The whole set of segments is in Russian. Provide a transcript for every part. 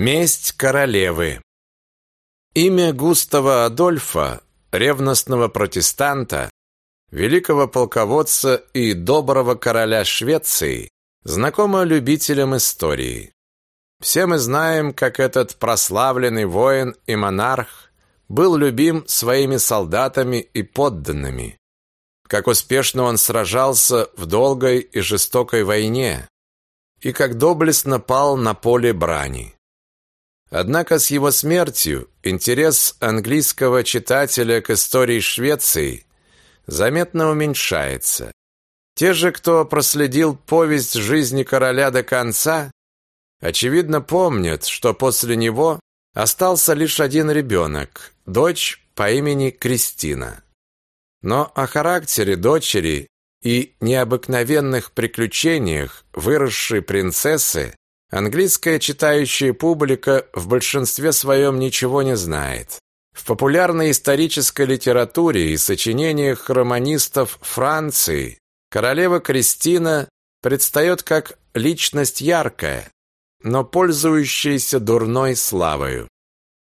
Месть королевы. Имя Густава Адольфа, ревностного протестанта, великого полководца и доброго короля Швеции, знакомо любителям истории. Все мы знаем, как этот прославленный воин и монарх был любим своими солдатами и подданными, как успешно он сражался в долгой и жестокой войне, и как доблестно пал на поле брани. Однако с его смертью интерес английского читателя к истории Швеции заметно уменьшается. Те же, кто проследил повесть жизни короля до конца, очевидно помнят, что после него остался лишь один ребенок, дочь по имени Кристина. Но о характере дочери и необыкновенных приключениях выросшей принцессы Английская читающая публика в большинстве своем ничего не знает. В популярной исторической литературе и сочинениях романистов Франции королева Кристина предстает как личность яркая, но пользующаяся дурной славою.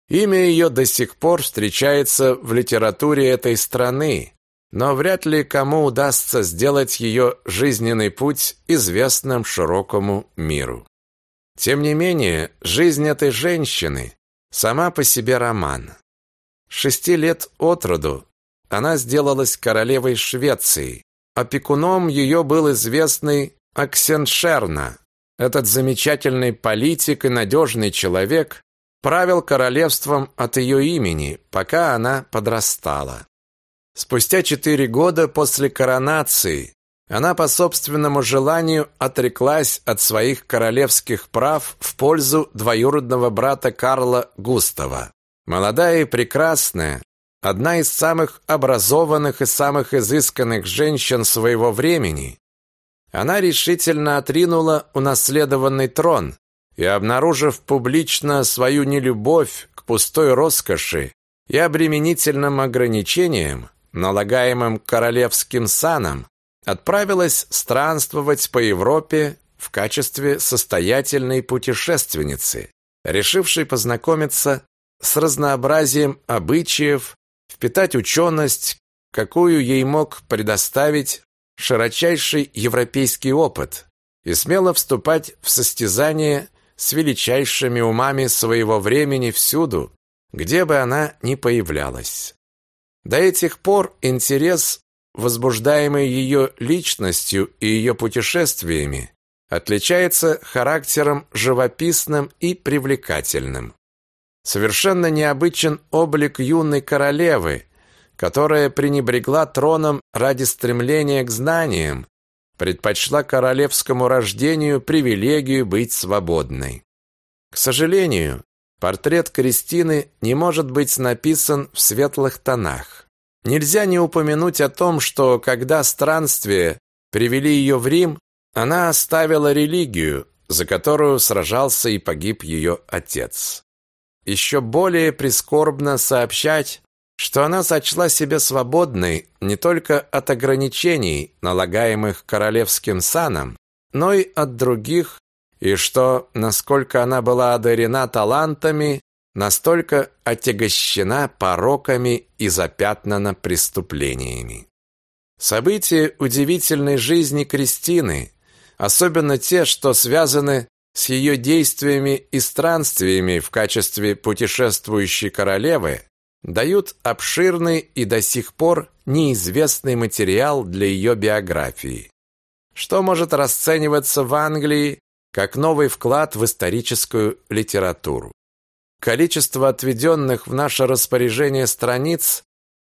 Имя ее до сих пор встречается в литературе этой страны, но вряд ли кому удастся сделать ее жизненный путь известным широкому миру. Тем не менее, жизнь этой женщины сама по себе роман. Шести лет от роду она сделалась королевой Швеции. Опекуном ее был известный Аксеншерна. Этот замечательный политик и надежный человек правил королевством от ее имени, пока она подрастала. Спустя четыре года после коронации она по собственному желанию отреклась от своих королевских прав в пользу двоюродного брата Карла Густава. Молодая и прекрасная, одна из самых образованных и самых изысканных женщин своего времени, она решительно отринула унаследованный трон и, обнаружив публично свою нелюбовь к пустой роскоши и обременительным ограничениям, налагаемым королевским саном, отправилась странствовать по Европе в качестве состоятельной путешественницы, решившей познакомиться с разнообразием обычаев, впитать ученость, какую ей мог предоставить широчайший европейский опыт, и смело вступать в состязание с величайшими умами своего времени всюду, где бы она ни появлялась. До этих пор интерес возбуждаемый ее личностью и ее путешествиями, отличается характером живописным и привлекательным. Совершенно необычен облик юной королевы, которая пренебрегла троном ради стремления к знаниям, предпочла королевскому рождению привилегию быть свободной. К сожалению, портрет Кристины не может быть написан в светлых тонах. Нельзя не упомянуть о том, что когда странствия привели ее в Рим, она оставила религию, за которую сражался и погиб ее отец. Еще более прискорбно сообщать, что она сочла себя свободной не только от ограничений, налагаемых королевским саном, но и от других, и что, насколько она была одарена талантами, настолько отягощена пороками и запятнана преступлениями. События удивительной жизни Кристины, особенно те, что связаны с ее действиями и странствиями в качестве путешествующей королевы, дают обширный и до сих пор неизвестный материал для ее биографии, что может расцениваться в Англии как новый вклад в историческую литературу. Количество отведенных в наше распоряжение страниц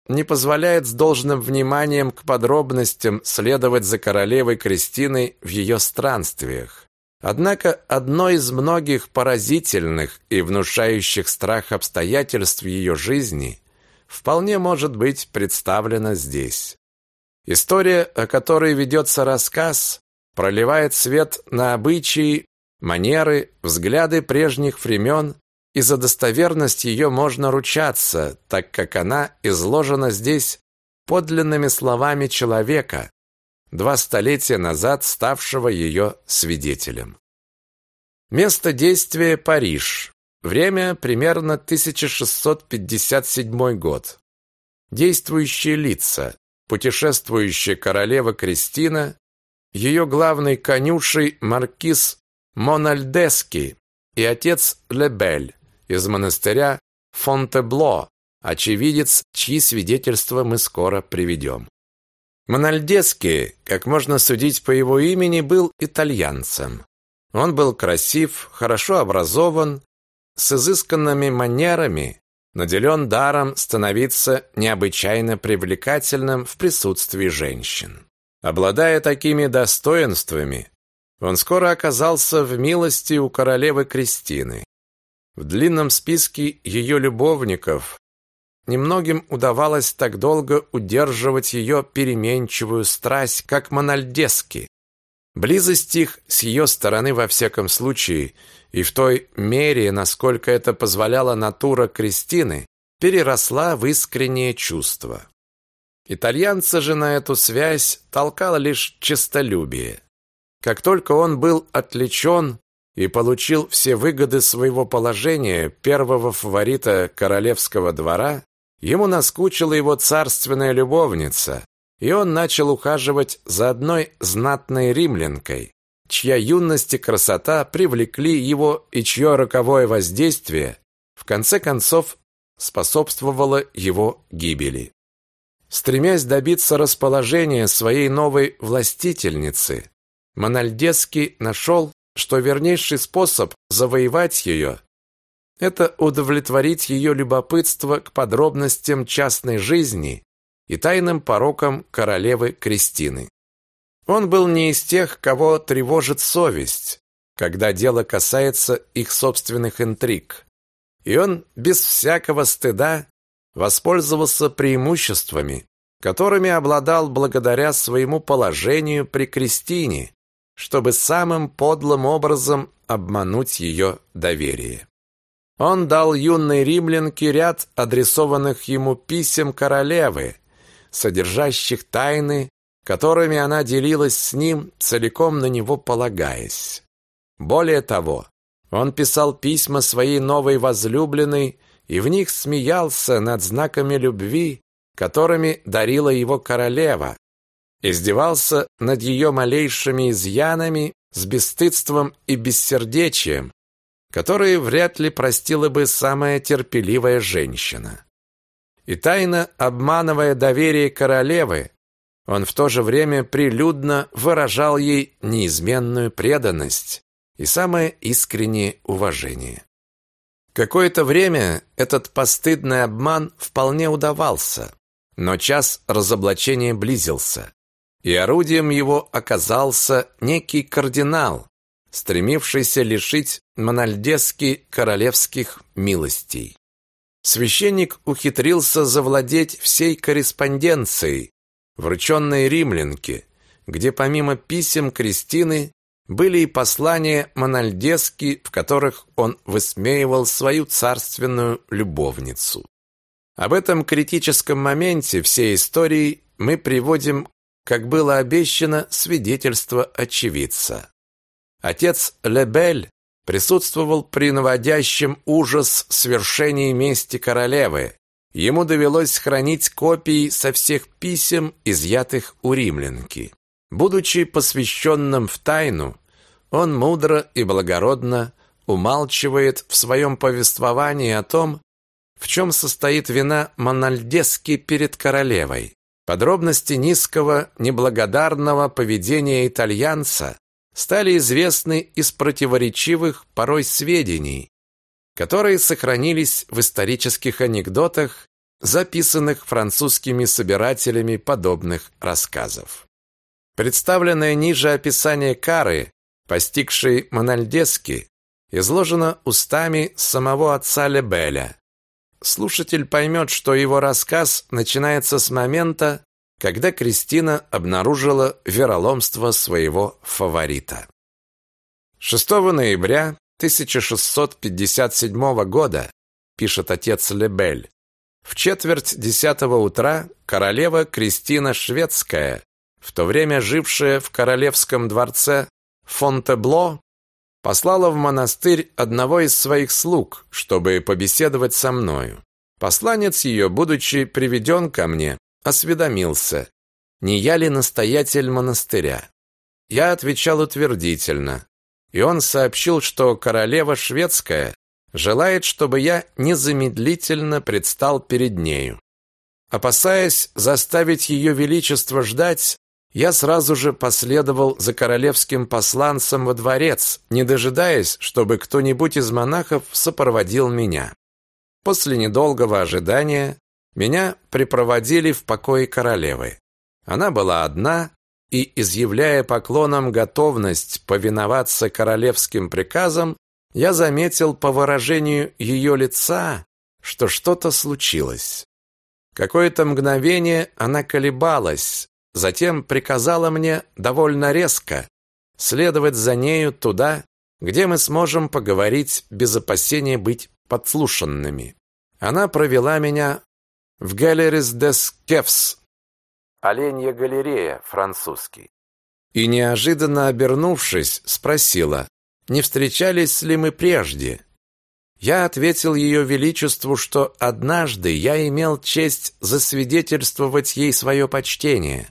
не позволяет с должным вниманием к подробностям следовать за королевой Кристиной в ее странствиях. Однако одно из многих поразительных и внушающих страх обстоятельств ее жизни вполне может быть представлено здесь. История, о которой ведется рассказ, проливает свет на обычаи, манеры, взгляды прежних времен и за достоверность ее можно ручаться, так как она изложена здесь подлинными словами человека, два столетия назад ставшего ее свидетелем. Место действия – Париж. Время примерно 1657 год. Действующие лица. Путешествующая королева Кристина, ее главный конюшей маркиз Мональдески и отец Лебель из монастыря Фонтебло, очевидец, чьи свидетельства мы скоро приведем. Мональдески, как можно судить по его имени, был итальянцем. Он был красив, хорошо образован, с изысканными манерами, наделен даром становиться необычайно привлекательным в присутствии женщин. Обладая такими достоинствами, он скоро оказался в милости у королевы Кристины. В длинном списке ее любовников немногим удавалось так долго удерживать ее переменчивую страсть, как Мональдески. Близость их с ее стороны во всяком случае и в той мере, насколько это позволяла натура Кристины, переросла в искреннее чувство. Итальянца же на эту связь толкало лишь честолюбие. Как только он был отвлечен и получил все выгоды своего положения первого фаворита королевского двора, ему наскучила его царственная любовница, и он начал ухаживать за одной знатной римлянкой, чья юность и красота привлекли его и чье роковое воздействие в конце концов способствовало его гибели. Стремясь добиться расположения своей новой властительницы, Мональдески нашел, что вернейший способ завоевать ее – это удовлетворить ее любопытство к подробностям частной жизни и тайным порокам королевы Кристины. Он был не из тех, кого тревожит совесть, когда дело касается их собственных интриг. И он без всякого стыда воспользовался преимуществами, которыми обладал благодаря своему положению при Кристине, чтобы самым подлым образом обмануть ее доверие. Он дал юной римлянке ряд адресованных ему писем королевы, содержащих тайны которыми она делилась с ним, целиком на него полагаясь. Более того, он писал письма своей новой возлюбленной и в них смеялся над знаками любви, которыми дарила его королева, издевался над ее малейшими изъянами с бесстыдством и бессердечием, которые вряд ли простила бы самая терпеливая женщина. И тайно обманывая доверие королевы, он в то же время прилюдно выражал ей неизменную преданность и самое искреннее уважение. Какое-то время этот постыдный обман вполне удавался, но час разоблачения близился, и орудием его оказался некий кардинал, стремившийся лишить Мональдески королевских милостей. Священник ухитрился завладеть всей корреспонденцией, врученной римлянке, где помимо писем Кристины были и послания Мональдески, в которых он высмеивал свою царственную любовницу. Об этом критическом моменте всей истории мы приводим, как было обещано, свидетельство очевидца. Отец Лебель присутствовал при наводящем ужас свершении мести королевы, Ему довелось хранить копии со всех писем, изъятых у римлянки. Будучи посвященным в тайну, он мудро и благородно умалчивает в своем повествовании о том, в чем состоит вина Мональдески перед королевой. Подробности низкого, неблагодарного поведения итальянца стали известны из противоречивых порой сведений, которые сохранились в исторических анекдотах, записанных французскими собирателями подобных рассказов. Представленное ниже описание кары, постигшей Мональдески, изложено устами самого отца Лебеля. Слушатель поймет, что его рассказ начинается с момента, когда Кристина обнаружила вероломство своего фаворита. 6 ноября 1657 года, пишет отец Лебель, в четверть десятого утра королева Кристина Шведская, в то время жившая в королевском дворце Фонтебло, послала в монастырь одного из своих слуг, чтобы побеседовать со мною. Посланец ее, будучи приведен ко мне, осведомился, не я ли настоятель монастыря. Я отвечал утвердительно, и он сообщил, что королева шведская желает, чтобы я незамедлительно предстал перед нею. Опасаясь заставить ее величество ждать, я сразу же последовал за королевским посланцем во дворец, не дожидаясь, чтобы кто-нибудь из монахов сопроводил меня. После недолгого ожидания меня припроводили в покои королевы. Она была одна, и, изъявляя поклоном готовность повиноваться королевским приказам, я заметил по выражению ее лица, что что-то случилось. Какое-то мгновение она колебалась, затем приказала мне довольно резко следовать за нею туда, где мы сможем поговорить без опасения быть подслушанными. Она провела меня в Галерис дес Кевс, Оленья галерея, французский. И неожиданно обернувшись, спросила, не встречались ли мы прежде. Я ответил ее величеству, что однажды я имел честь засвидетельствовать ей свое почтение,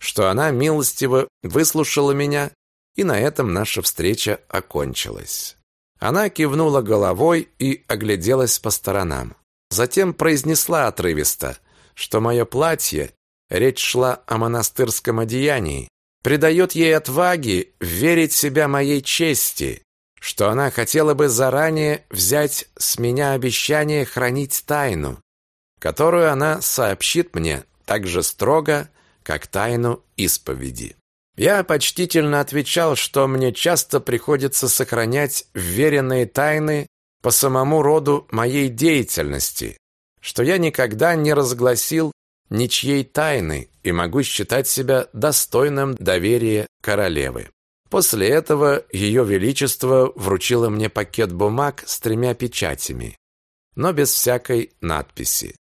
что она милостиво выслушала меня, и на этом наша встреча окончилась. Она кивнула головой и огляделась по сторонам. Затем произнесла отрывисто, что мое платье речь шла о монастырском одеянии, придает ей отваги верить себя моей чести, что она хотела бы заранее взять с меня обещание хранить тайну, которую она сообщит мне так же строго, как тайну исповеди. Я почтительно отвечал, что мне часто приходится сохранять вверенные тайны по самому роду моей деятельности, что я никогда не разгласил ничьей тайны и могу считать себя достойным доверия королевы. После этого ее величество вручило мне пакет бумаг с тремя печатями, но без всякой надписи.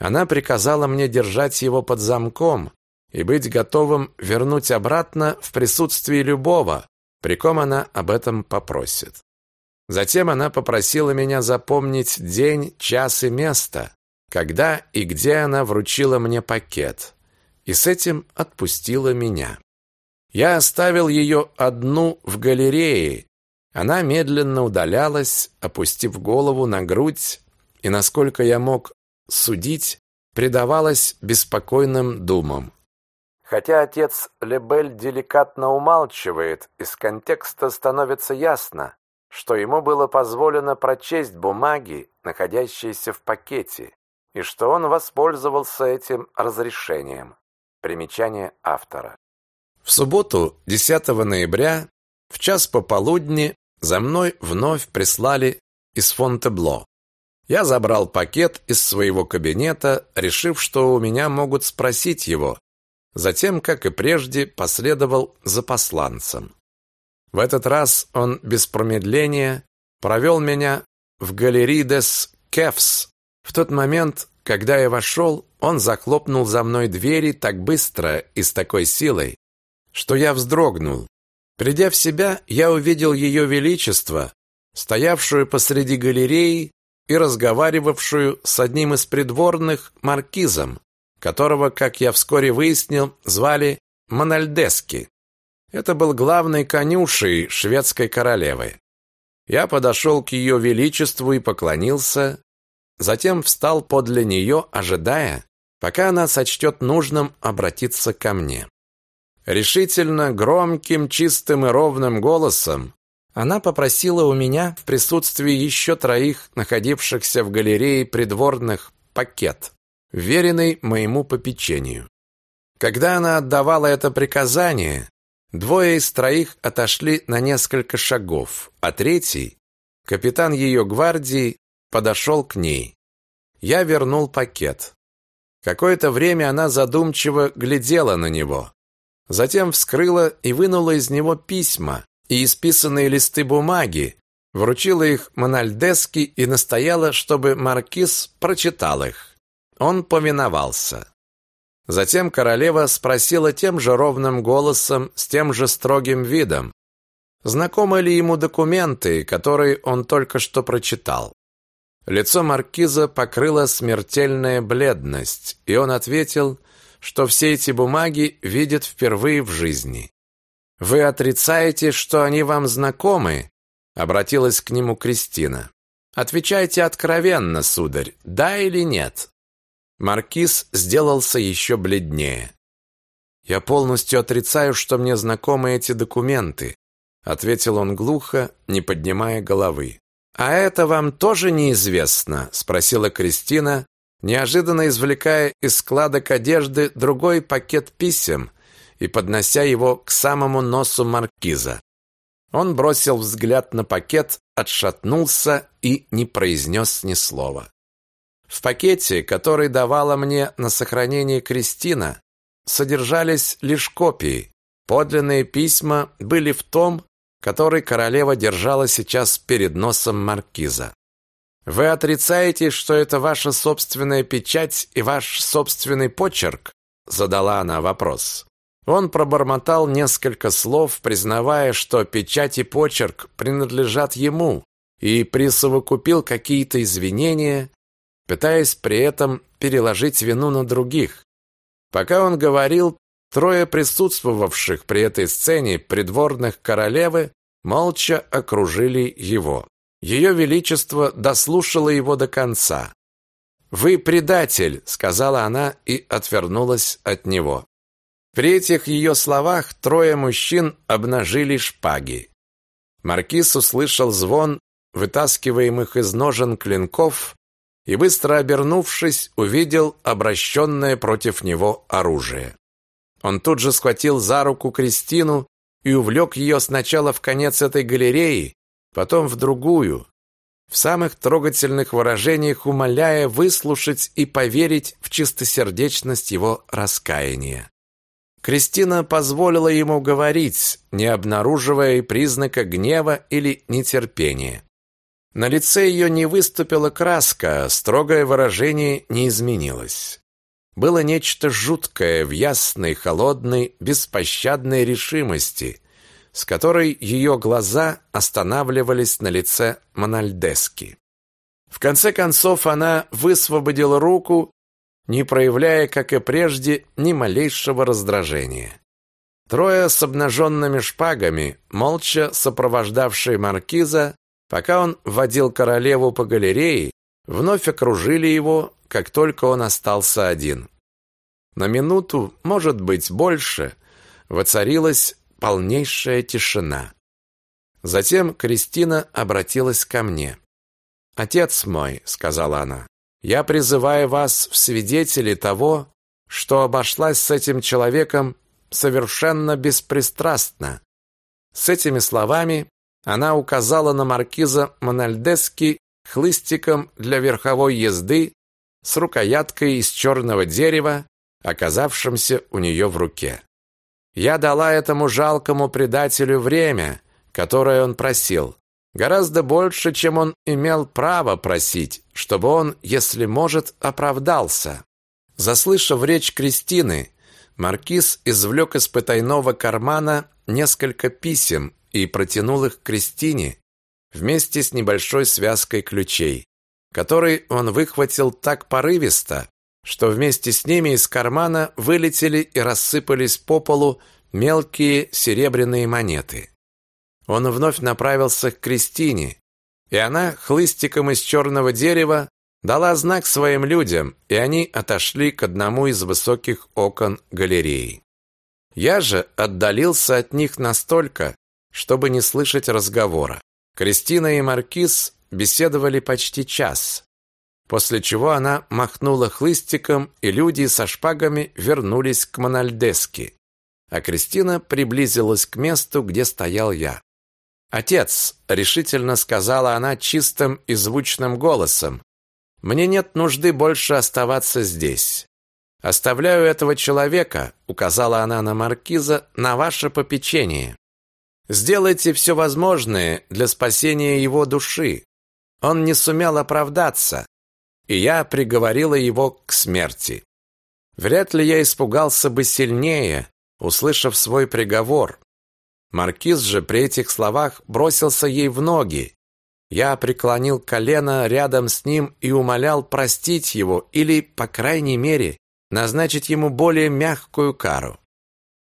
Она приказала мне держать его под замком и быть готовым вернуть обратно в присутствии любого, при ком она об этом попросит. Затем она попросила меня запомнить день, час и место, когда и где она вручила мне пакет, и с этим отпустила меня. Я оставил ее одну в галерее. Она медленно удалялась, опустив голову на грудь, и, насколько я мог судить, предавалась беспокойным думам. Хотя отец Лебель деликатно умалчивает, из контекста становится ясно, что ему было позволено прочесть бумаги, находящиеся в пакете, и что он воспользовался этим разрешением. Примечание автора. В субботу, 10 ноября, в час пополудни, за мной вновь прислали из Фонтебло. Я забрал пакет из своего кабинета, решив, что у меня могут спросить его. Затем, как и прежде, последовал за посланцем. В этот раз он без промедления провел меня в галерии дес Кефс, в тот момент, когда я вошел, он захлопнул за мной двери так быстро и с такой силой, что я вздрогнул. Придя в себя, я увидел ее величество, стоявшую посреди галереи и разговаривавшую с одним из придворных маркизом, которого, как я вскоре выяснил, звали Мональдески. Это был главный конюшей шведской королевы. Я подошел к ее величеству и поклонился, Затем встал подле нее, ожидая, пока она сочтет нужным обратиться ко мне. Решительно, громким, чистым и ровным голосом она попросила у меня в присутствии еще троих находившихся в галерее придворных пакет, веренный моему попечению. Когда она отдавала это приказание, двое из троих отошли на несколько шагов, а третий, капитан ее гвардии, подошел к ней. Я вернул пакет. Какое-то время она задумчиво глядела на него. Затем вскрыла и вынула из него письма и исписанные листы бумаги, вручила их Мональдески и настояла, чтобы маркиз прочитал их. Он повиновался. Затем королева спросила тем же ровным голосом, с тем же строгим видом. знакомы ли ему документы, которые он только что прочитал. Лицо маркиза покрыла смертельная бледность, и он ответил, что все эти бумаги видит впервые в жизни. «Вы отрицаете, что они вам знакомы?» — обратилась к нему Кристина. «Отвечайте откровенно, сударь, да или нет?» Маркиз сделался еще бледнее. «Я полностью отрицаю, что мне знакомы эти документы», ответил он глухо, не поднимая головы. «А это вам тоже неизвестно?» спросила Кристина, неожиданно извлекая из складок одежды другой пакет писем и поднося его к самому носу маркиза. Он бросил взгляд на пакет, отшатнулся и не произнес ни слова. В пакете, который давала мне на сохранение Кристина, содержались лишь копии. Подлинные письма были в том, который королева держала сейчас перед носом маркиза. Вы отрицаете, что это ваша собственная печать и ваш собственный почерк? задала она вопрос. Он пробормотал несколько слов, признавая, что печать и почерк принадлежат ему, и присовокупил какие-то извинения, пытаясь при этом переложить вину на других. Пока он говорил, трое присутствовавших при этой сцене придворных королевы молча окружили его. Ее величество дослушало его до конца. «Вы предатель», — сказала она и отвернулась от него. При этих ее словах трое мужчин обнажили шпаги. Маркиз услышал звон вытаскиваемых из ножен клинков и, быстро обернувшись, увидел обращенное против него оружие. Он тут же схватил за руку Кристину и увлек ее сначала в конец этой галереи, потом в другую, в самых трогательных выражениях умоляя выслушать и поверить в чистосердечность его раскаяния. Кристина позволила ему говорить, не обнаруживая и признака гнева или нетерпения. На лице ее не выступила краска, строгое выражение не изменилось. Было нечто жуткое в ясной, холодной, беспощадной решимости, с которой ее глаза останавливались на лице Мональдески. В конце концов она высвободила руку, не проявляя, как и прежде, ни малейшего раздражения. Трое с обнаженными шпагами, молча сопровождавшие маркиза, пока он водил королеву по галерее, вновь окружили его, как только он остался один. На минуту, может быть, больше, воцарилась полнейшая тишина. Затем Кристина обратилась ко мне. «Отец мой», — сказала она, — «я призываю вас в свидетели того, что обошлась с этим человеком совершенно беспристрастно». С этими словами она указала на маркиза Мональдески хлыстиком для верховой езды с рукояткой из черного дерева, оказавшимся у нее в руке. Я дала этому жалкому предателю время, которое он просил. Гораздо больше, чем он имел право просить, чтобы он, если может, оправдался. Заслышав речь Кристины, маркиз извлек из потайного кармана несколько писем и протянул их Кристине вместе с небольшой связкой ключей, который он выхватил так порывисто, что вместе с ними из кармана вылетели и рассыпались по полу мелкие серебряные монеты. Он вновь направился к Кристине, и она хлыстиком из черного дерева дала знак своим людям, и они отошли к одному из высоких окон галереи. Я же отдалился от них настолько, чтобы не слышать разговора. Кристина и Маркиз беседовали почти час после чего она махнула хлыстиком, и люди со шпагами вернулись к Мональдеске, а Кристина приблизилась к месту, где стоял я. «Отец», — решительно сказала она чистым и звучным голосом, «мне нет нужды больше оставаться здесь. Оставляю этого человека», — указала она на маркиза, «на ваше попечение. Сделайте все возможное для спасения его души. Он не сумел оправдаться, и я приговорила его к смерти. Вряд ли я испугался бы сильнее, услышав свой приговор. Маркиз же при этих словах бросился ей в ноги. Я преклонил колено рядом с ним и умолял простить его или, по крайней мере, назначить ему более мягкую кару.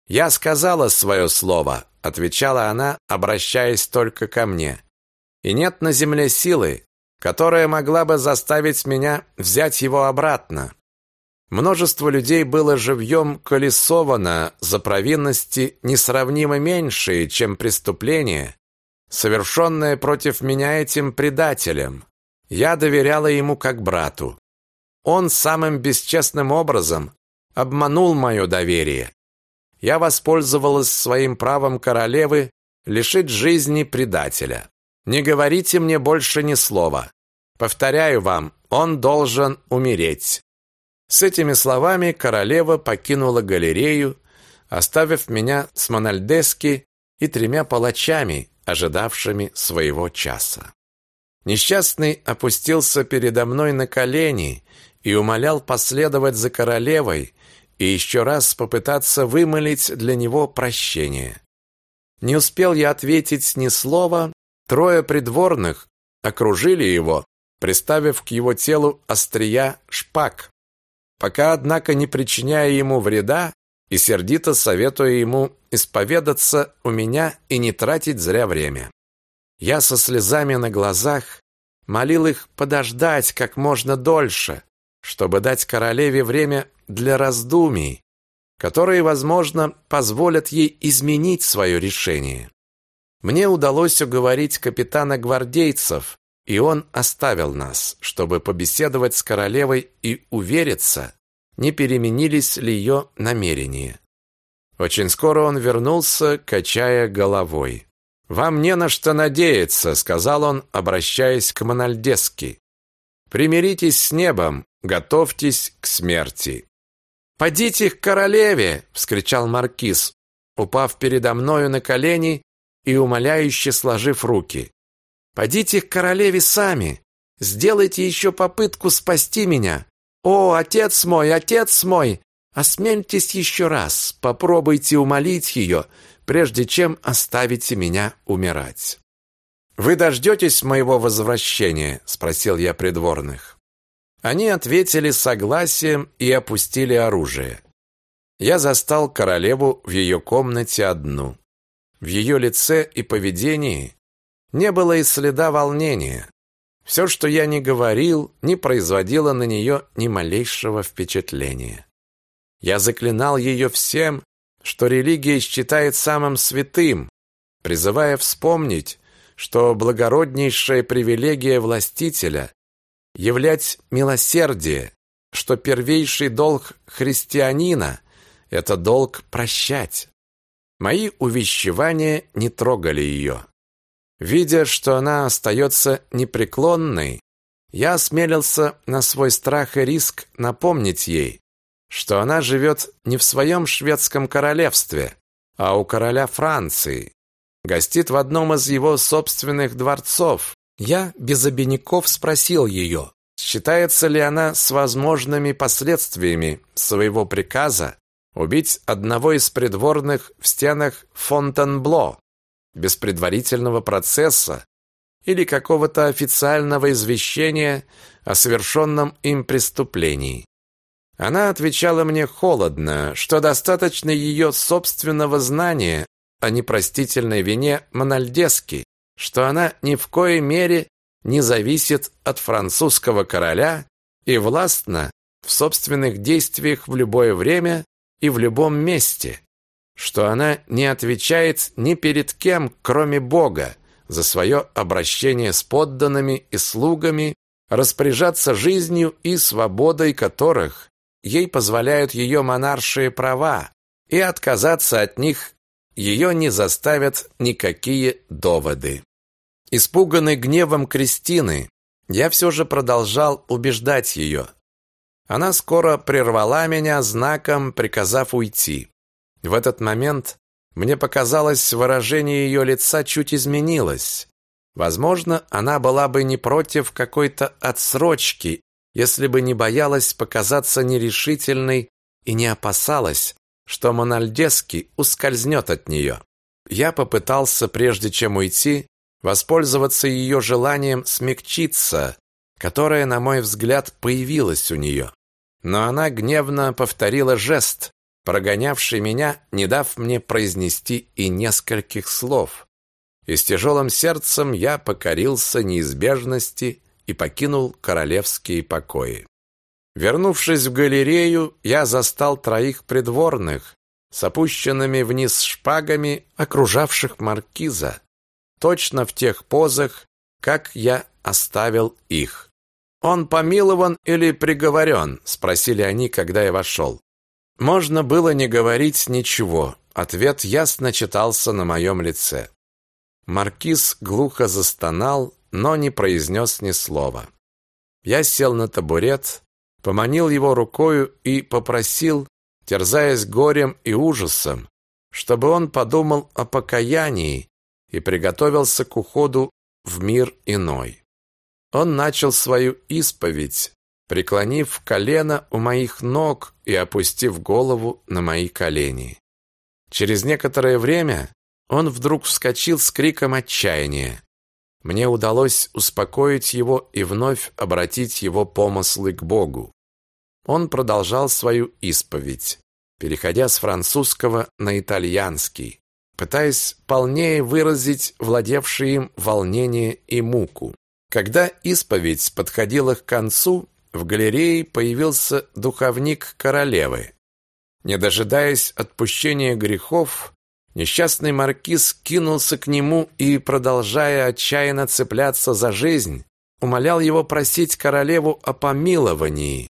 «Я сказала свое слово», — отвечала она, обращаясь только ко мне. «И нет на земле силы, которая могла бы заставить меня взять его обратно. Множество людей было живьем колесовано за провинности несравнимо меньшие, чем преступления, совершенное против меня этим предателем. Я доверяла ему как брату. Он самым бесчестным образом обманул мое доверие. Я воспользовалась своим правом королевы лишить жизни предателя. Не говорите мне больше ни слова. Повторяю вам, он должен умереть. С этими словами королева покинула галерею, оставив меня с Мональдески и тремя палачами, ожидавшими своего часа. Несчастный опустился передо мной на колени и умолял последовать за королевой и еще раз попытаться вымолить для него прощение. Не успел я ответить ни слова, трое придворных окружили его, приставив к его телу острия шпаг пока, однако, не причиняя ему вреда и сердито советуя ему исповедаться у меня и не тратить зря время. Я со слезами на глазах молил их подождать как можно дольше, чтобы дать королеве время для раздумий, которые, возможно, позволят ей изменить свое решение. Мне удалось уговорить капитана гвардейцев, и он оставил нас, чтобы побеседовать с королевой и увериться, не переменились ли ее намерения. Очень скоро он вернулся, качая головой. «Вам не на что надеяться», — сказал он, обращаясь к Мональдески. «Примиритесь с небом, готовьтесь к смерти». «Подите к королеве!» — вскричал маркиз, упав передо мною на колени и умоляюще сложив руки. Пойдите к королеве сами. Сделайте еще попытку спасти меня. О, отец мой, отец мой, осмельтесь еще раз, попробуйте умолить ее, прежде чем оставите меня умирать. Вы дождетесь моего возвращения, спросил я придворных. Они ответили согласием и опустили оружие. Я застал королеву в ее комнате одну. В ее лице и поведении не было и следа волнения. Все, что я не говорил, не производило на нее ни малейшего впечатления. Я заклинал ее всем, что религия считает самым святым, призывая вспомнить, что благороднейшая привилегия властителя являть милосердие, что первейший долг христианина это долг прощать. Мои увещевания не трогали ее. Видя, что она остается непреклонной, я осмелился на свой страх и риск напомнить ей, что она живет не в своем шведском королевстве, а у короля Франции, гостит в одном из его собственных дворцов. Я без обиняков спросил ее, считается ли она с возможными последствиями своего приказа убить одного из придворных в стенах Фонтенбло без предварительного процесса или какого-то официального извещения о совершенном им преступлении. Она отвечала мне холодно, что достаточно ее собственного знания о непростительной вине Мональдески, что она ни в коей мере не зависит от французского короля и властна в собственных действиях в любое время и в любом месте, что она не отвечает ни перед кем, кроме Бога, за свое обращение с подданными и слугами, распоряжаться жизнью и свободой которых ей позволяют ее монаршие права, и отказаться от них ее не заставят никакие доводы. Испуганный гневом Кристины, я все же продолжал убеждать ее. Она скоро прервала меня знаком, приказав уйти. В этот момент мне показалось, выражение ее лица чуть изменилось. Возможно, она была бы не против какой-то отсрочки, если бы не боялась показаться нерешительной и не опасалась, что Мональдески ускользнет от нее. Я попытался, прежде чем уйти, воспользоваться ее желанием смягчиться, которое, на мой взгляд, появилось у нее. Но она гневно повторила жест, прогонявший меня, не дав мне произнести и нескольких слов. И с тяжелым сердцем я покорился неизбежности и покинул королевские покои. Вернувшись в галерею, я застал троих придворных с опущенными вниз шпагами, окружавших маркиза, точно в тех позах, как я оставил их. «Он помилован или приговорен?» – спросили они, когда я вошел. Можно было не говорить ничего. Ответ ясно читался на моем лице. Маркиз глухо застонал, но не произнес ни слова. Я сел на табурет, поманил его рукою и попросил, терзаясь горем и ужасом, чтобы он подумал о покаянии и приготовился к уходу в мир иной. Он начал свою исповедь, преклонив колено у моих ног и опустив голову на мои колени. Через некоторое время он вдруг вскочил с криком отчаяния. Мне удалось успокоить его и вновь обратить его помыслы к Богу. Он продолжал свою исповедь, переходя с французского на итальянский, пытаясь полнее выразить владевшие им волнение и муку. Когда исповедь подходила к концу, в галерее появился духовник королевы. Не дожидаясь отпущения грехов, несчастный маркиз кинулся к нему и, продолжая отчаянно цепляться за жизнь, умолял его просить королеву о помиловании.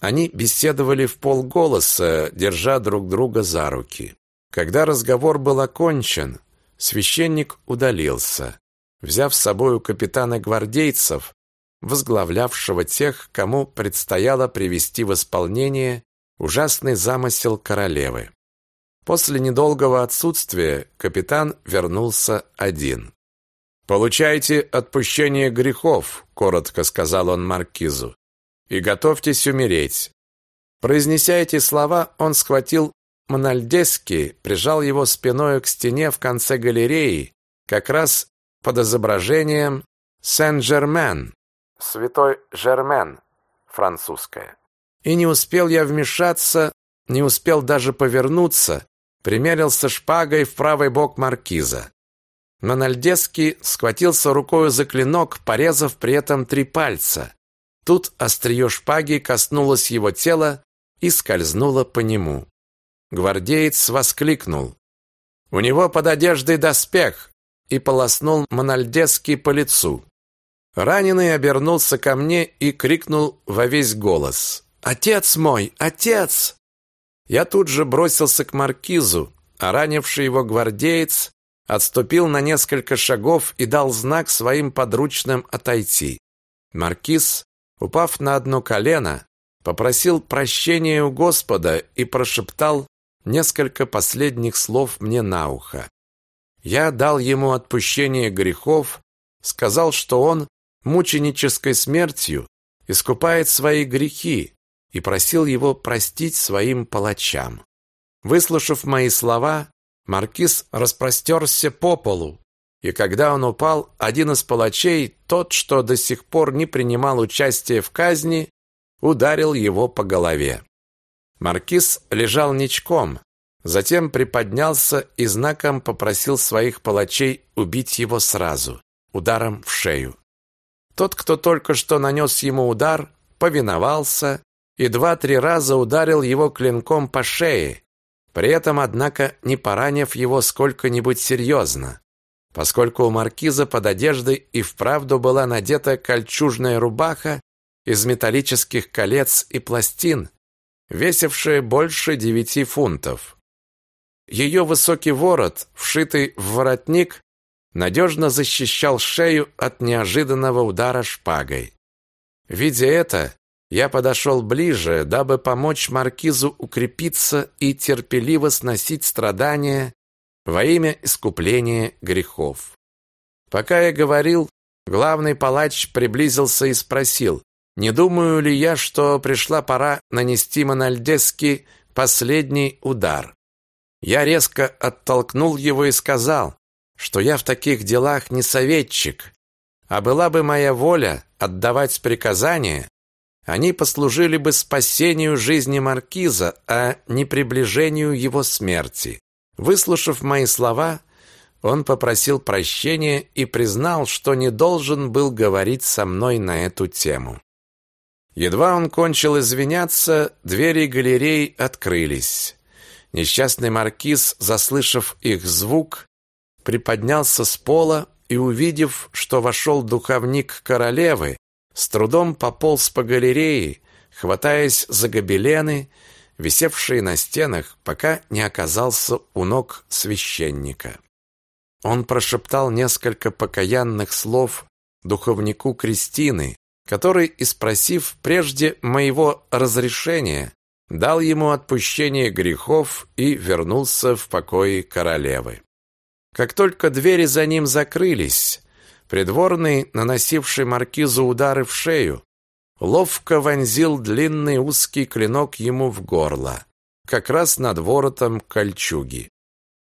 Они беседовали в полголоса, держа друг друга за руки. Когда разговор был окончен, священник удалился, взяв с собою капитана гвардейцев, возглавлявшего тех, кому предстояло привести в исполнение ужасный замысел королевы. После недолгого отсутствия капитан вернулся один. «Получайте отпущение грехов», — коротко сказал он маркизу, «и готовьтесь умереть». Произнеся эти слова, он схватил Мональдески, прижал его спиной к стене в конце галереи, как раз под изображением Сен-Жермен, Святой Жермен, французская. И не успел я вмешаться, не успел даже повернуться, примерился шпагой в правый бок маркиза. Мональдески схватился рукой за клинок, порезав при этом три пальца. Тут острие шпаги коснулось его тела и скользнуло по нему. Гвардеец воскликнул. «У него под одеждой доспех!» и полоснул Мональдески по лицу. Раненый обернулся ко мне и крикнул во весь голос. «Отец мой! Отец!» Я тут же бросился к маркизу, а ранивший его гвардеец отступил на несколько шагов и дал знак своим подручным отойти. Маркиз, упав на одно колено, попросил прощения у Господа и прошептал несколько последних слов мне на ухо. Я дал ему отпущение грехов, сказал, что он мученической смертью искупает свои грехи и просил его простить своим палачам. Выслушав мои слова, маркиз распростерся по полу, и когда он упал, один из палачей, тот, что до сих пор не принимал участия в казни, ударил его по голове. Маркиз лежал ничком, затем приподнялся и знаком попросил своих палачей убить его сразу, ударом в шею. Тот, кто только что нанес ему удар, повиновался и два-три раза ударил его клинком по шее, при этом, однако, не поранив его сколько-нибудь серьезно, поскольку у маркиза под одеждой и вправду была надета кольчужная рубаха из металлических колец и пластин, весившая больше девяти фунтов. Ее высокий ворот, вшитый в воротник, надежно защищал шею от неожиданного удара шпагой. Видя это, я подошел ближе, дабы помочь маркизу укрепиться и терпеливо сносить страдания во имя искупления грехов. Пока я говорил, главный палач приблизился и спросил, не думаю ли я, что пришла пора нанести Мональдески последний удар. Я резко оттолкнул его и сказал, что я в таких делах не советчик, а была бы моя воля отдавать приказания, они послужили бы спасению жизни маркиза, а не приближению его смерти. Выслушав мои слова, он попросил прощения и признал, что не должен был говорить со мной на эту тему. Едва он кончил извиняться, двери галереи открылись. Несчастный маркиз, заслышав их звук, приподнялся с пола и, увидев, что вошел духовник королевы, с трудом пополз по галерее, хватаясь за гобелены, висевшие на стенах, пока не оказался у ног священника. Он прошептал несколько покаянных слов духовнику Кристины, который, испросив прежде моего разрешения, дал ему отпущение грехов и вернулся в покои королевы. Как только двери за ним закрылись, придворный, наносивший маркизу удары в шею, ловко вонзил длинный узкий клинок ему в горло, как раз над воротом кольчуги.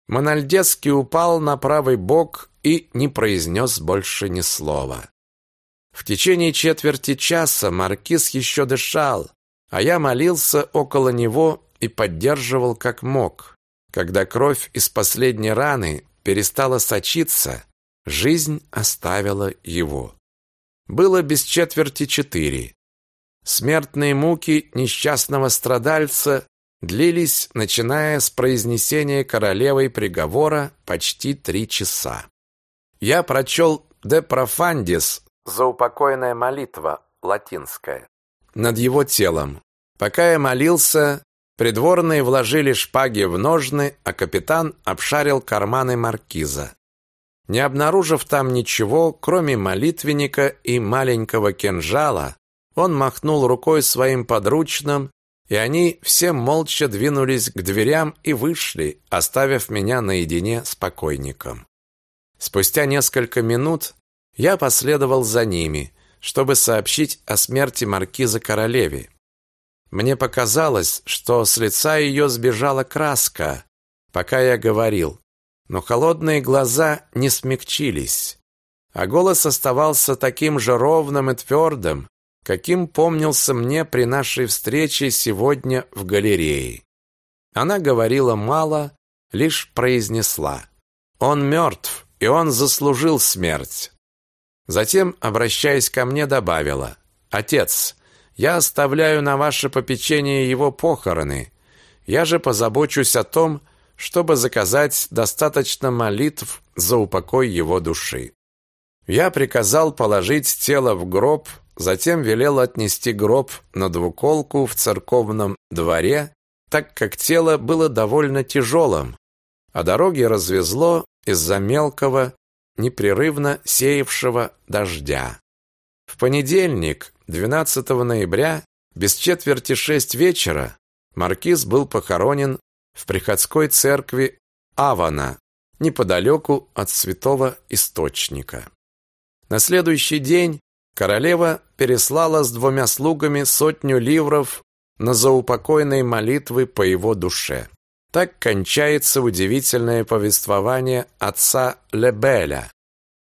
Мональдецкий упал на правый бок и не произнес больше ни слова. В течение четверти часа маркиз еще дышал, а я молился около него и поддерживал как мог. Когда кровь из последней раны перестала сочиться, жизнь оставила его. Было без четверти четыре. Смертные муки несчастного страдальца длились, начиная с произнесения королевой приговора, почти три часа. Я прочел «De profundis» заупокойная молитва, латинская, над его телом. Пока я молился, придворные вложили шпаги в ножны, а капитан обшарил карманы маркиза. Не обнаружив там ничего, кроме молитвенника и маленького кинжала, он махнул рукой своим подручным, и они все молча двинулись к дверям и вышли, оставив меня наедине с покойником. Спустя несколько минут я последовал за ними, чтобы сообщить о смерти маркиза королеве. Мне показалось, что с лица ее сбежала краска, пока я говорил, но холодные глаза не смягчились, а голос оставался таким же ровным и твердым, каким помнился мне при нашей встрече сегодня в галерее. Она говорила мало, лишь произнесла: "Он мертв, и он заслужил смерть". Затем, обращаясь ко мне, добавила: "Отец, я оставляю на ваше попечение его похороны. Я же позабочусь о том, чтобы заказать достаточно молитв за упокой его души". Я приказал положить тело в гроб, затем велел отнести гроб на двуколку в церковном дворе, так как тело было довольно тяжелым, а дороги развезло из-за мелкого непрерывно сеявшего дождя. В понедельник, 12 ноября, без четверти шесть вечера, маркиз был похоронен в приходской церкви Авана, неподалеку от святого источника. На следующий день королева переслала с двумя слугами сотню ливров на заупокойные молитвы по его душе. Так кончается удивительное повествование отца Лебеля.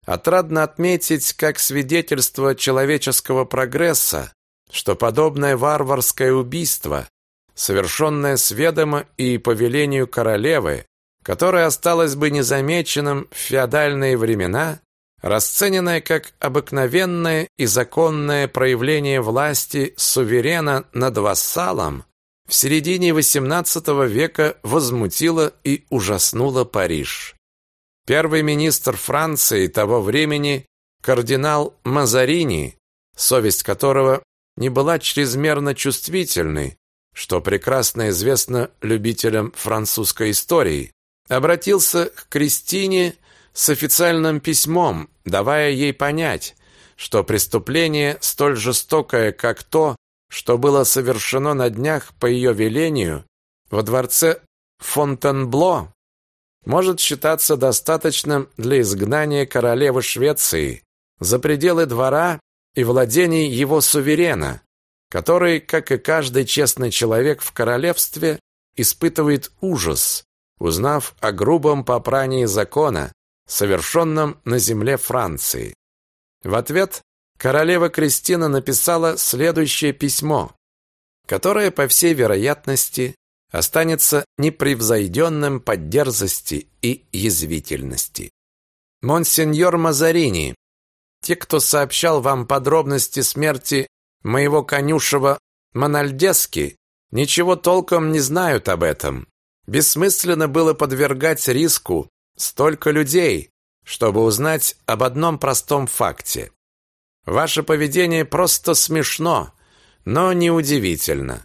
Отрадно отметить, как свидетельство человеческого прогресса, что подобное варварское убийство, совершенное с ведома и по велению королевы, которое осталось бы незамеченным в феодальные времена, расцененное как обыкновенное и законное проявление власти суверена над вассалом, в середине XVIII века возмутило и ужаснуло Париж. Первый министр Франции того времени, кардинал Мазарини, совесть которого не была чрезмерно чувствительной, что прекрасно известно любителям французской истории, обратился к Кристине с официальным письмом, давая ей понять, что преступление столь жестокое, как то, что было совершено на днях по ее велению во дворце Фонтенбло, может считаться достаточным для изгнания королевы Швеции за пределы двора и владений его суверена, который, как и каждый честный человек в королевстве, испытывает ужас, узнав о грубом попрании закона, совершенном на земле Франции. В ответ королева Кристина написала следующее письмо, которое, по всей вероятности, останется непревзойденным по дерзости и язвительности. Монсеньор Мазарини, те, кто сообщал вам подробности смерти моего конюшева Мональдески, ничего толком не знают об этом. Бессмысленно было подвергать риску столько людей, чтобы узнать об одном простом факте. Ваше поведение просто смешно, но неудивительно.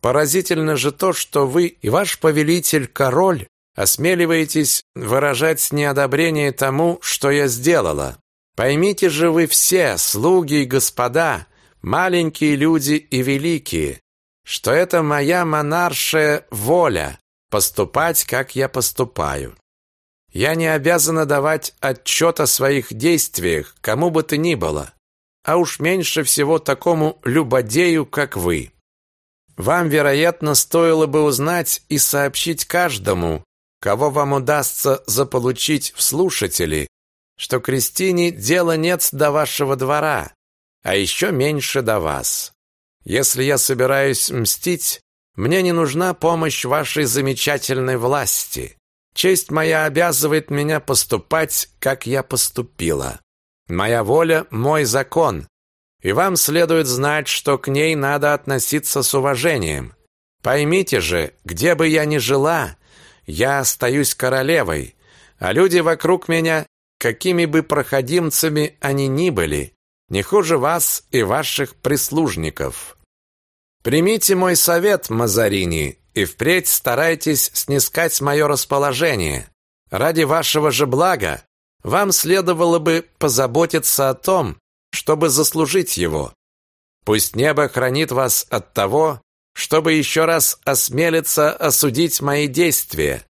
Поразительно же то, что вы и ваш повелитель-король осмеливаетесь выражать неодобрение тому, что я сделала. Поймите же вы все, слуги и господа, маленькие люди и великие, что это моя монаршая воля поступать, как я поступаю. Я не обязана давать отчет о своих действиях кому бы то ни было, а уж меньше всего такому любодею, как вы. Вам, вероятно, стоило бы узнать и сообщить каждому, кого вам удастся заполучить в слушатели, что Кристине дела нет до вашего двора, а еще меньше до вас. Если я собираюсь мстить, мне не нужна помощь вашей замечательной власти. Честь моя обязывает меня поступать, как я поступила. Моя воля – мой закон, и вам следует знать, что к ней надо относиться с уважением. Поймите же, где бы я ни жила, я остаюсь королевой, а люди вокруг меня какими бы проходимцами они ни были, не хуже вас и ваших прислужников. Примите мой совет, Мазарини, и впредь старайтесь снискать мое расположение. Ради вашего же блага вам следовало бы позаботиться о том, чтобы заслужить его. Пусть небо хранит вас от того, чтобы еще раз осмелиться осудить мои действия.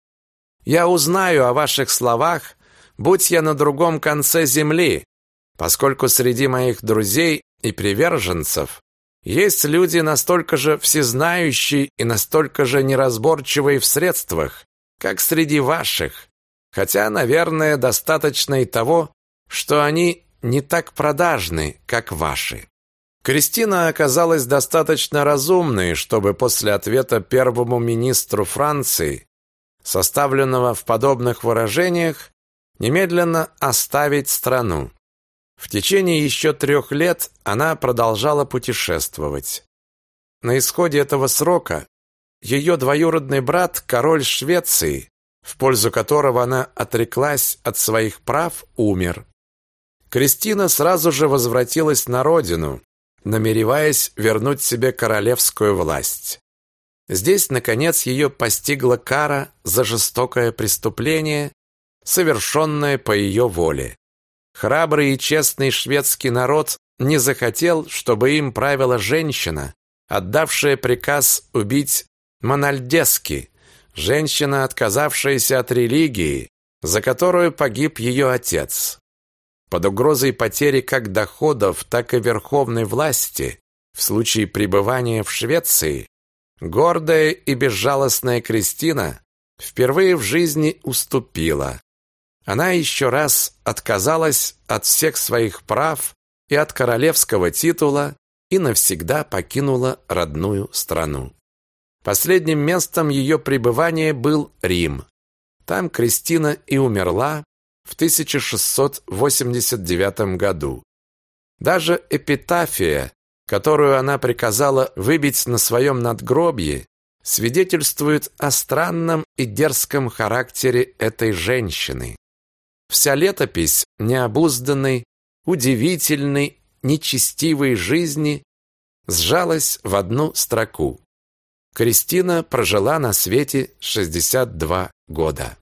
Я узнаю о ваших словах будь я на другом конце земли, поскольку среди моих друзей и приверженцев есть люди настолько же всезнающие и настолько же неразборчивые в средствах, как среди ваших, хотя, наверное, достаточно и того, что они не так продажны, как ваши. Кристина оказалась достаточно разумной, чтобы после ответа первому министру Франции, составленного в подобных выражениях, немедленно оставить страну. В течение еще трех лет она продолжала путешествовать. На исходе этого срока ее двоюродный брат, король Швеции, в пользу которого она отреклась от своих прав, умер. Кристина сразу же возвратилась на родину, намереваясь вернуть себе королевскую власть. Здесь, наконец, ее постигла кара за жестокое преступление, совершенное по ее воле. Храбрый и честный шведский народ не захотел, чтобы им правила женщина, отдавшая приказ убить Мональдески, женщина, отказавшаяся от религии, за которую погиб ее отец. Под угрозой потери как доходов, так и верховной власти в случае пребывания в Швеции, гордая и безжалостная Кристина впервые в жизни уступила. Она еще раз отказалась от всех своих прав и от королевского титула и навсегда покинула родную страну. Последним местом ее пребывания был Рим. Там Кристина и умерла в 1689 году. Даже эпитафия, которую она приказала выбить на своем надгробье, свидетельствует о странном и дерзком характере этой женщины. Вся летопись необузданной, удивительной, нечестивой жизни сжалась в одну строку. Кристина прожила на свете 62 года.